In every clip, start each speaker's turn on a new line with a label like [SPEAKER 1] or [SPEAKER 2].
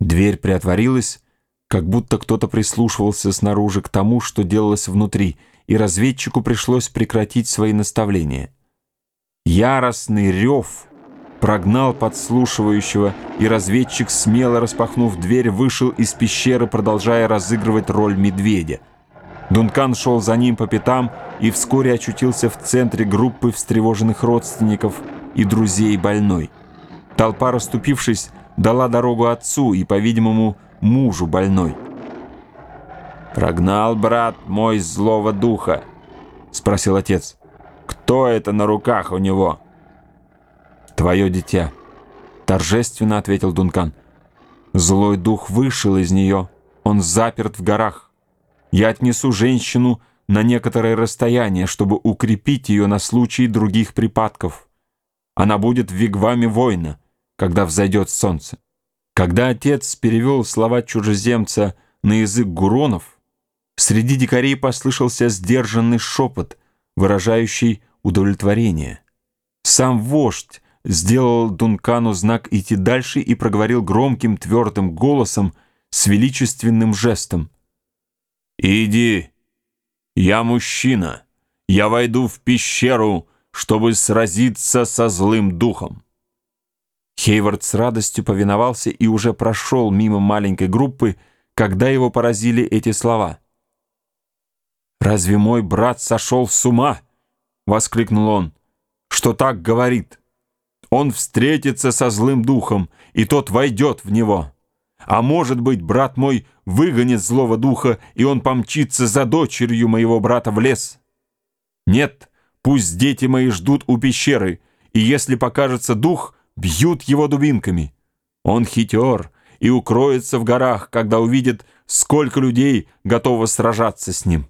[SPEAKER 1] Дверь приотворилась, как будто кто-то прислушивался снаружи к тому, что делалось внутри, и разведчику пришлось прекратить свои наставления. Яростный рев прогнал подслушивающего, и разведчик, смело распахнув дверь, вышел из пещеры, продолжая разыгрывать роль медведя. Дункан шел за ним по пятам и вскоре очутился в центре группы встревоженных родственников и друзей больной. Толпа, расступившись, дала дорогу отцу и, по-видимому, мужу больной. «Прогнал, брат мой, злого духа?» — спросил отец. «Кто это на руках у него?» «Твое дитя», — торжественно ответил Дункан. «Злой дух вышел из нее, он заперт в горах. Я отнесу женщину на некоторое расстояние, чтобы укрепить ее на случай других припадков. Она будет в вигваме воина, когда взойдет солнце». Когда отец перевел слова чужеземца на язык гуронов, среди дикарей послышался сдержанный шепот, выражающий удовлетворение. Сам вождь сделал Дункану знак идти дальше и проговорил громким твердым голосом с величественным жестом. «Иди, я мужчина, я войду в пещеру, чтобы сразиться со злым духом». Хейвард с радостью повиновался и уже прошел мимо маленькой группы, когда его поразили эти слова. «Разве мой брат сошел с ума?» — воскликнул он. «Что так говорит?» Он встретится со злым духом, и тот войдет в него. А может быть, брат мой выгонит злого духа, и он помчится за дочерью моего брата в лес? Нет, пусть дети мои ждут у пещеры, и если покажется дух, бьют его дубинками. Он хитер и укроется в горах, когда увидит, сколько людей готово сражаться с ним.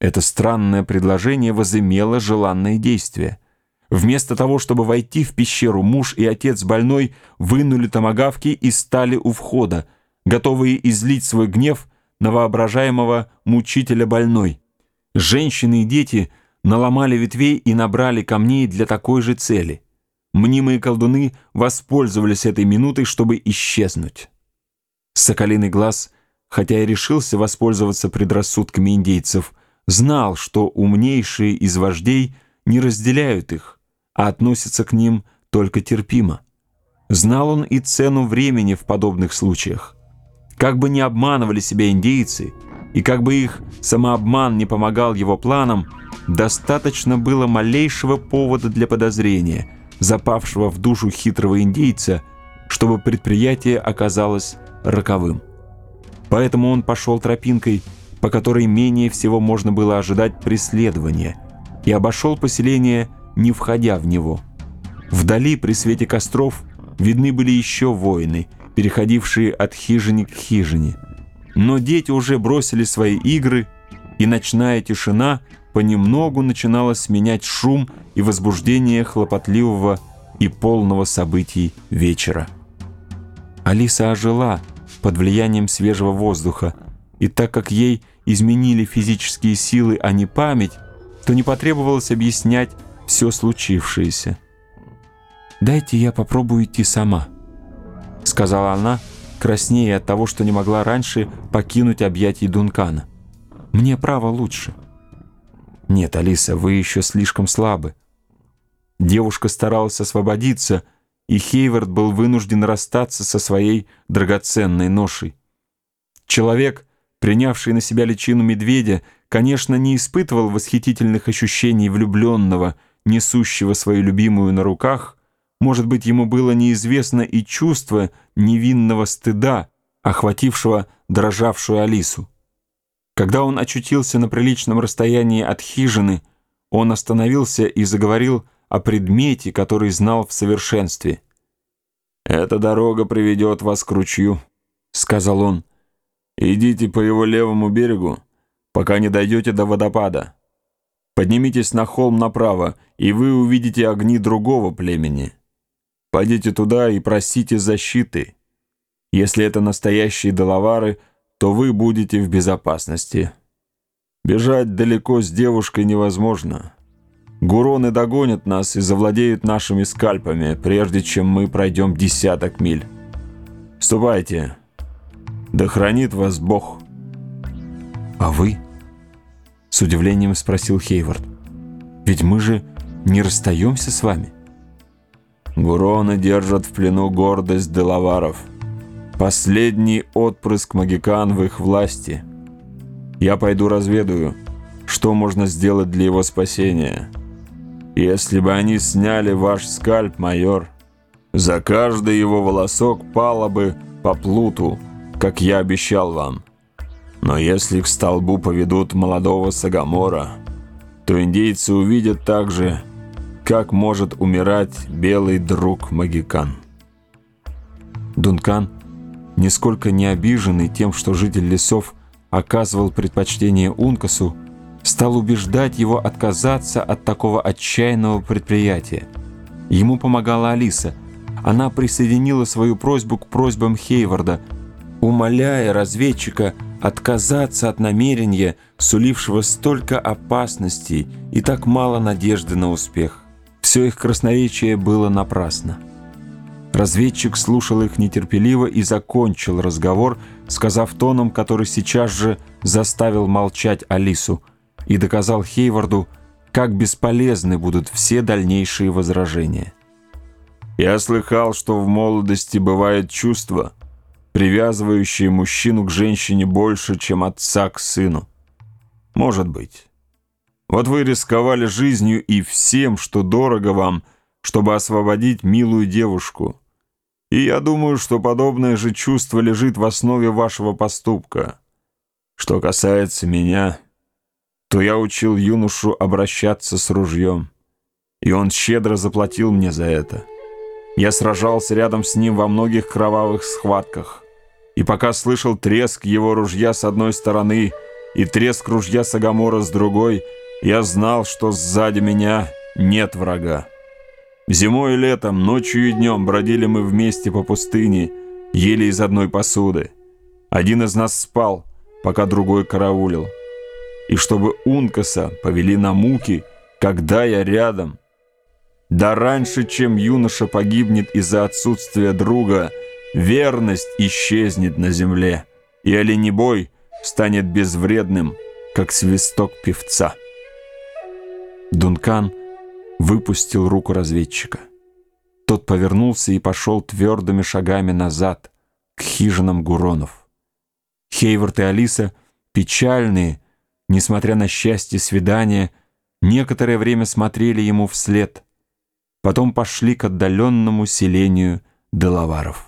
[SPEAKER 1] Это странное предложение возымело желанное действие — Вместо того, чтобы войти в пещеру, муж и отец больной вынули томагавки и стали у входа, готовые излить свой гнев на воображаемого мучителя больной. Женщины и дети наломали ветвей и набрали камней для такой же цели. Мнимые колдуны воспользовались этой минутой, чтобы исчезнуть. Соколиный глаз, хотя и решился воспользоваться предрассудками индейцев, знал, что умнейшие из вождей не разделяют их, а относится к ним только терпимо. Знал он и цену времени в подобных случаях. Как бы ни обманывали себя индейцы, и как бы их самообман не помогал его планам, достаточно было малейшего повода для подозрения, запавшего в душу хитрого индейца, чтобы предприятие оказалось роковым. Поэтому он пошел тропинкой, по которой менее всего можно было ожидать преследования, и обошел поселение не входя в него. Вдали при свете костров видны были еще воины, переходившие от хижины к хижине. Но дети уже бросили свои игры, и ночная тишина понемногу начинала сменять шум и возбуждение хлопотливого и полного событий вечера. Алиса ожила под влиянием свежего воздуха, и так как ей изменили физические силы, а не память, то не потребовалось объяснять, все случившееся. «Дайте я попробую идти сама», — сказала она, краснее от того, что не могла раньше покинуть объятий Дункана. «Мне право лучше». «Нет, Алиса, вы еще слишком слабы». Девушка старалась освободиться, и Хейвард был вынужден расстаться со своей драгоценной ношей. Человек, принявший на себя личину медведя, конечно, не испытывал восхитительных ощущений влюбленного — несущего свою любимую на руках, может быть, ему было неизвестно и чувство невинного стыда, охватившего дрожавшую Алису. Когда он очутился на приличном расстоянии от хижины, он остановился и заговорил о предмете, который знал в совершенстве. «Эта дорога приведет вас к ручью», — сказал он. «Идите по его левому берегу, пока не дойдете до водопада. Поднимитесь на холм направо, и вы увидите огни другого племени. Пойдите туда и просите защиты. Если это настоящие доловары, то вы будете в безопасности. Бежать далеко с девушкой невозможно. Гуроны догонят нас и завладеют нашими скальпами, прежде чем мы пройдем десяток миль. Ступайте. Да хранит вас Бог.
[SPEAKER 2] А вы? С удивлением спросил Хейвард. Ведь мы же не расстаемся с вами.
[SPEAKER 1] Гуроны держат в плену гордость делаваров. Последний отпрыск магикан в их власти. Я пойду разведаю, что можно сделать для его спасения. Если бы они сняли ваш скальп, майор, за каждый его волосок пало бы по плуту, как я обещал вам. Но если к столбу поведут молодого Сагамора, то индейцы увидят также, как может умирать белый друг Магикан.
[SPEAKER 2] Дункан, нисколько не обиженный тем, что житель лесов оказывал предпочтение Ункасу, стал убеждать его отказаться от такого отчаянного предприятия. Ему помогала Алиса. Она присоединила свою просьбу к просьбам Хейварда, умоляя разведчика отказаться от намерения, сулившего столько опасностей и так мало надежды на успех. Все их красноречие было напрасно. Разведчик слушал их нетерпеливо и закончил разговор, сказав тоном, который сейчас же заставил молчать Алису, и доказал Хейварду, как бесполезны будут все дальнейшие возражения.
[SPEAKER 1] «Я слыхал, что в молодости бывает чувство, привязывающее мужчину к женщине больше, чем отца к сыну. Может быть». Вот вы рисковали жизнью и всем, что дорого вам, чтобы освободить милую девушку. И я думаю, что подобное же чувство лежит в основе вашего поступка. Что касается меня, то я учил юношу обращаться с ружьем, и он щедро заплатил мне за это. Я сражался рядом с ним во многих кровавых схватках, и пока слышал треск его ружья с одной стороны и треск ружья Сагамора с другой — я знал, что сзади меня нет врага. Зимой и летом, ночью и днем бродили мы вместе по пустыне, ели из одной посуды. Один из нас спал, пока другой караулил. И чтобы Ункаса повели на муки, когда я рядом. Да раньше, чем юноша погибнет из-за отсутствия друга, верность исчезнет на земле, и оленебой станет безвредным, как свисток певца.
[SPEAKER 2] Дункан выпустил руку разведчика. Тот повернулся и пошел твердыми шагами назад, к хижинам Гуронов. Хейвард и Алиса, печальные, несмотря на счастье свидания, некоторое время смотрели ему вслед, потом пошли к отдаленному селению Делаваров.